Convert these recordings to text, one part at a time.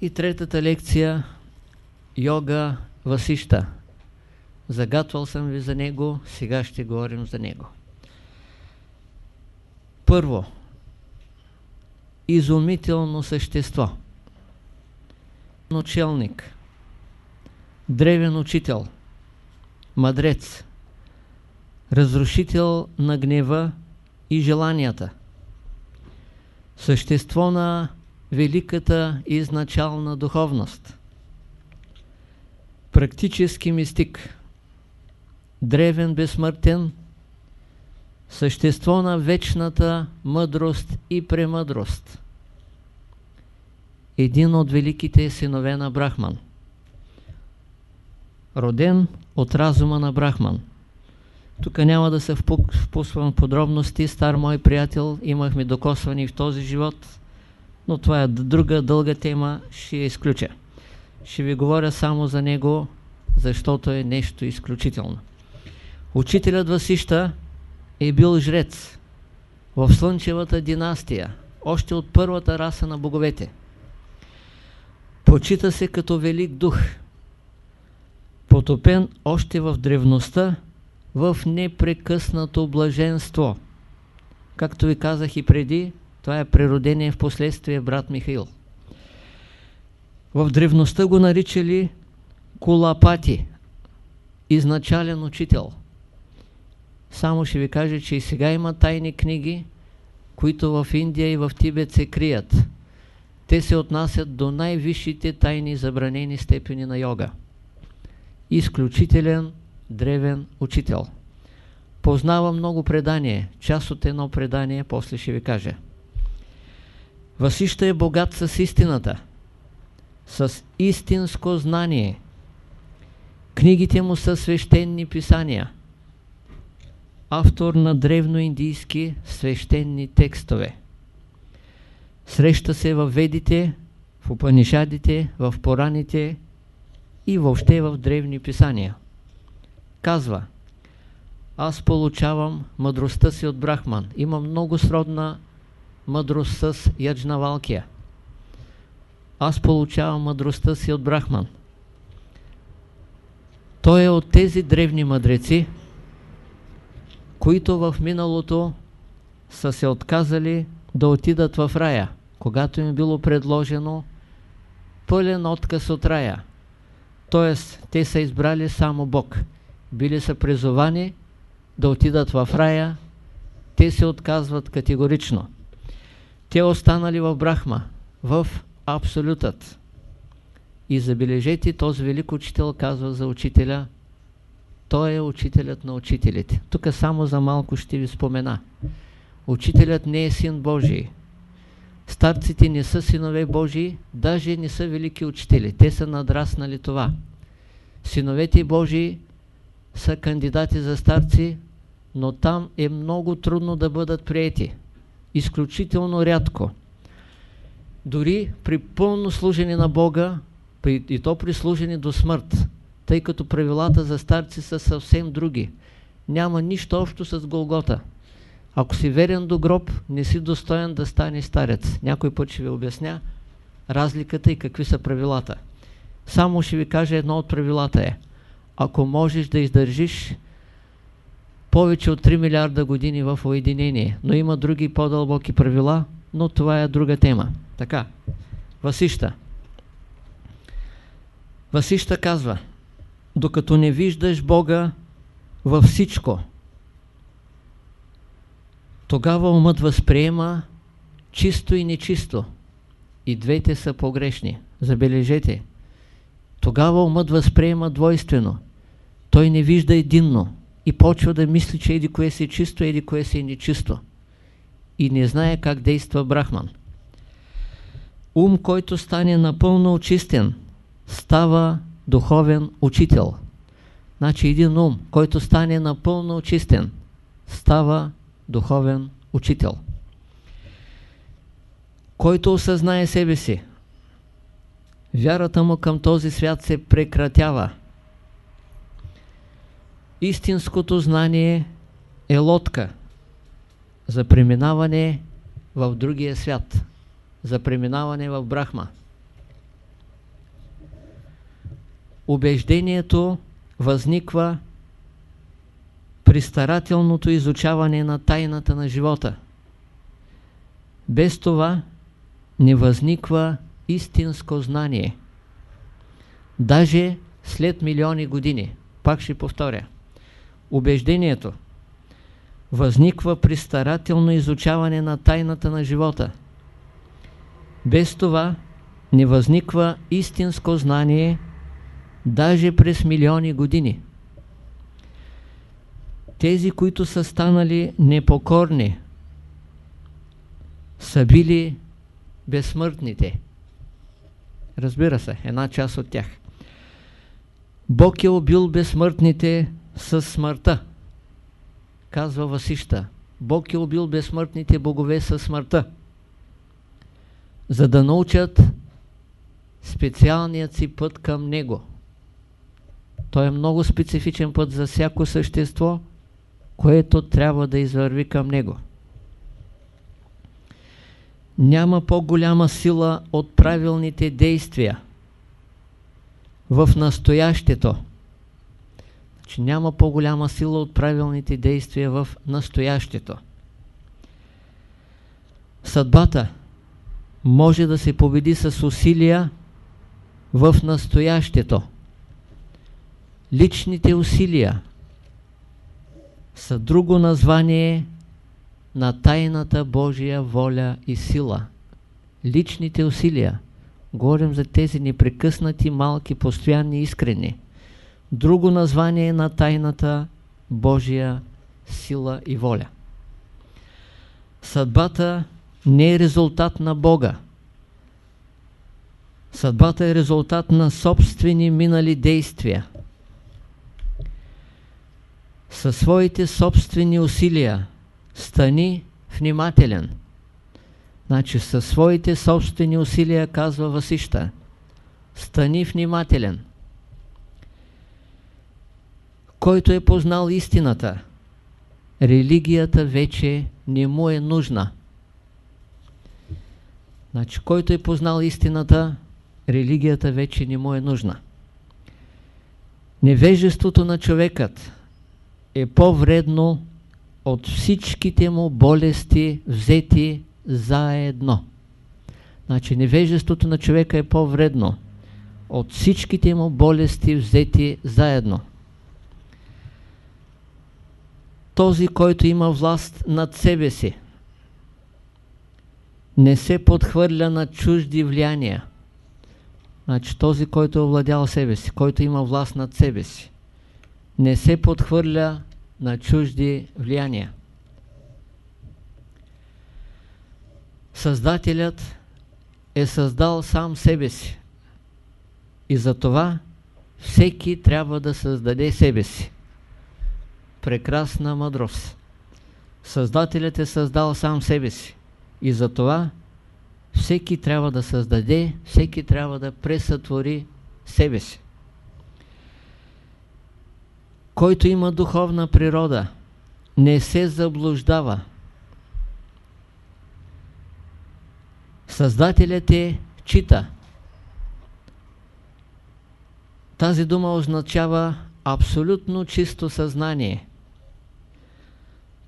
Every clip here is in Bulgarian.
И третата лекция Йога Васища. Загатвал съм ви за него, сега ще говорим за него. Първо, изумително същество. Началник, древен учител, мъдрец, разрушител на гнева и желанията, същество на великата изначална духовност, практически мистик, древен безсмъртен, същество на вечната мъдрост и премъдрост, един от великите синове на Брахман, роден от разума на Брахман. Тук няма да се впусвам в подробности, стар мой приятел, имахме докосвани в този живот, но това е друга дълга тема, ще я изключа. Ще ви говоря само за него, защото е нещо изключително. Учителят Васища е бил жрец в Слънчевата династия, още от първата раса на боговете. Почита се като велик дух, потопен още в древността в непрекъснато блаженство. Както ви казах и преди, това е природение в последствие брат Михаил. В древността го наричали Кулапати, изначален учител. Само ще ви кажа, че и сега има тайни книги, които в Индия и в Тибет се крият. Те се отнасят до най-висшите тайни забранени степени на йога. Изключителен древен учител. Познава много предание. Част от едно предание после ще ви кажа. Васища е богат с истината, с истинско знание. Книгите му са свещени писания. Автор на древноиндийски свещени текстове. Среща се в ведите, в Упанишадите, в Пораните и въобще в древни писания. Казва, аз получавам мъдростта си от Брахман. Има много сродна мъдрост с Яджнавалкия. Аз получавам мъдростта си от Брахман. Той е от тези древни мъдреци, които в миналото са се отказали да отидат в рая, когато им е било предложено пълен отказ от рая. Тоест, те са избрали само Бог. Били са призовани да отидат в рая, те се отказват категорично. Те останали в Брахма, в Абсолютът. И забележете, този велик учител казва за учителя, той е учителят на учителите. Тук само за малко ще ви спомена. Учителят не е син Божий. Старците не са синове Божии, даже не са велики учители. Те са надраснали това. Синовете Божии са кандидати за старци, но там е много трудно да бъдат приети изключително рядко. Дори при пълно служение на Бога, и то при служение до смърт, тъй като правилата за старци са съвсем други. Няма нищо общо с Голгота. Ако си верен до гроб, не си достоен да стане старец. Някой път ще ви обясня разликата и какви са правилата. Само ще ви кажа едно от правилата е. Ако можеш да издържиш повече от 3 милиарда години в уединение, но има други по-дълбоки правила, но това е друга тема. Така, Васища. Васища казва, докато не виждаш Бога във всичко, тогава умът възприема чисто и нечисто. И двете са погрешни. Забележете. Тогава умът възприема двойствено. Той не вижда единно и почва да мисли, че еди кое си е чисто, еди кое си е нечисто. И не знае как действа Брахман. Ум, който стане напълно очистен, става духовен учител. Значи един ум, който стане напълно очистен, става духовен учител. Който осъзнае себе си, вярата му към този свят се прекратява – истинското знание е лодка за преминаване в другия свят, за преминаване в Брахма. убеждението възниква при старателното изучаване на тайната на живота. Без това не възниква истинско знание. Даже след милиони години, пак ще повторя, убеждението възниква при старателно изучаване на тайната на живота. Без това не възниква истинско знание даже през милиони години. Тези, които са станали непокорни, са били безсмъртните. Разбира се, една част от тях. Бог е убил безсмъртните с смъртта. Казва Васища. Бог е убил безсмъртните богове с смъртта. За да научат специалният си път към Него. Той е много специфичен път за всяко същество, което трябва да извърви към Него. Няма по-голяма сила от правилните действия в настоящето. Че няма по-голяма сила от правилните действия в настоящето. Съдбата може да се победи с усилия в настоящето. Личните усилия са друго название на тайната Божия воля и сила. Личните усилия. Говорим за тези непрекъснати, малки, постоянни, искрени. Друго название на тайната Божия сила и воля. Съдбата не е резултат на Бога. Съдбата е резултат на собствени минали действия. Със своите собствени усилия стани внимателен. Значи със своите собствени усилия, казва Васища, стани внимателен. Който е познал истината, религията вече не му е нужна. Значи, който е познал истината, религията вече не му е нужна. Невежеството на човекът е по-вредно от всичките му болести взети заедно. Значи невежеството на човека е по-вредно от всичките му болести взети заедно. Този, който има власт над себе си, не се подхвърля на чужди влияния. Значи този, който е овладял себе си, който има власт над себе си, не се подхвърля на чужди влияния. Създателят е създал сам себе си. И затова всеки трябва да създаде себе си. Прекрасна мъдрост. Създателят е създал сам себе си. И затова всеки трябва да създаде, всеки трябва да пресътвори себе си. Който има духовна природа, не се заблуждава. Създателят е чита. Тази дума означава абсолютно чисто съзнание.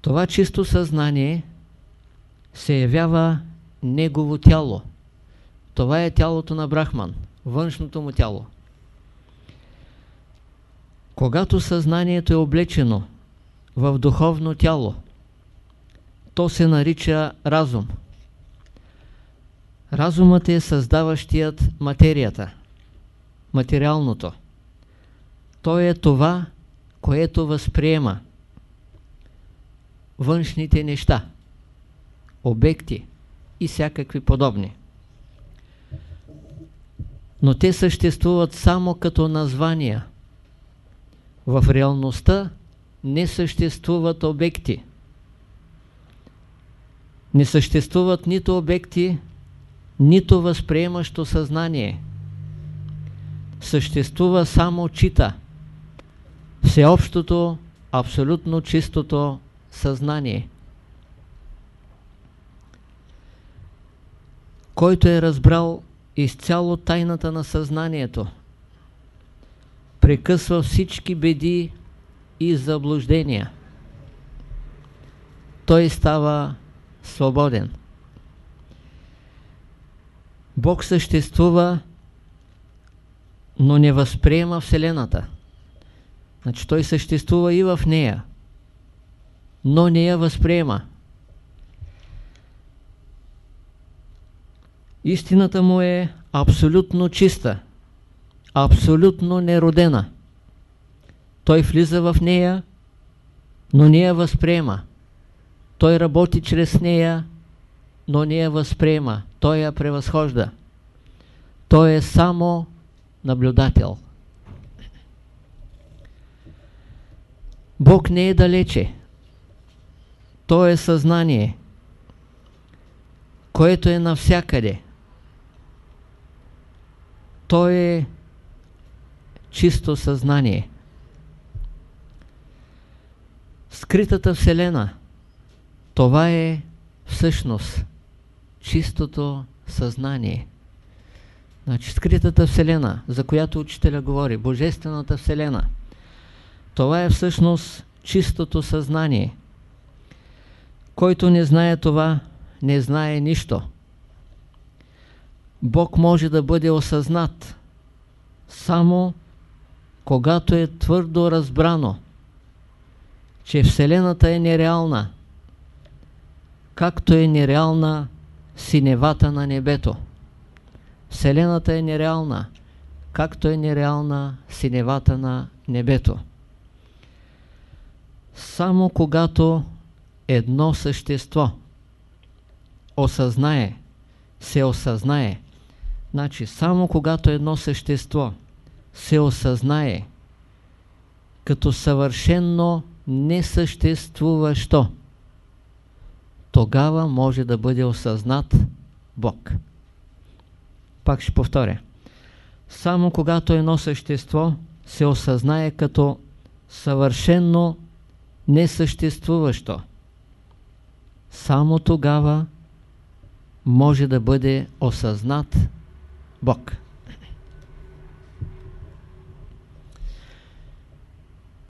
Това чисто съзнание се явява негово тяло. Това е тялото на Брахман, външното му тяло. Когато съзнанието е облечено в духовно тяло, то се нарича разум. Разумът е създаващият материята, материалното. Той е това, което възприема външните неща, обекти и всякакви подобни. Но те съществуват само като названия – в реалността не съществуват обекти. Не съществуват нито обекти, нито възприемащо съзнание. Съществува само чита. Всеобщото, абсолютно чистото съзнание. Който е разбрал изцяло тайната на съзнанието, прекъсва всички беди и заблуждения. Той става свободен. Бог съществува, но не възприема Вселената. Значи той съществува и в нея, но не я възприема. Истината му е абсолютно чиста, абсолютно неродена. Той влиза в нея, но не я възприема. Той работи чрез нея, но не я възприема. Той я превъзхожда. Той е само наблюдател. Бог не е далече. Той е съзнание, което е навсякъде. Той е чисто съзнание. Скритата Вселена, това е всъщност чистото съзнание. Значи скритата Вселена, за която учителя говори, Божествената Вселена, това е всъщност чистото съзнание. Който не знае това, не знае нищо. Бог може да бъде осъзнат само когато е твърдо разбрано, че Вселената е нереална, както е нереална синевата на небето. Вселената е нереална, както е нереална синевата на небето. Само когато едно същество осъзнае, се осъзнае, значи само когато едно същество се осъзнае като съвършенно несъществуващо, тогава може да бъде осъзнат Бог. Пак ще повторя. Само когато едно същество се осъзнае като съвършенно несъществуващо, само тогава може да бъде осъзнат Бог.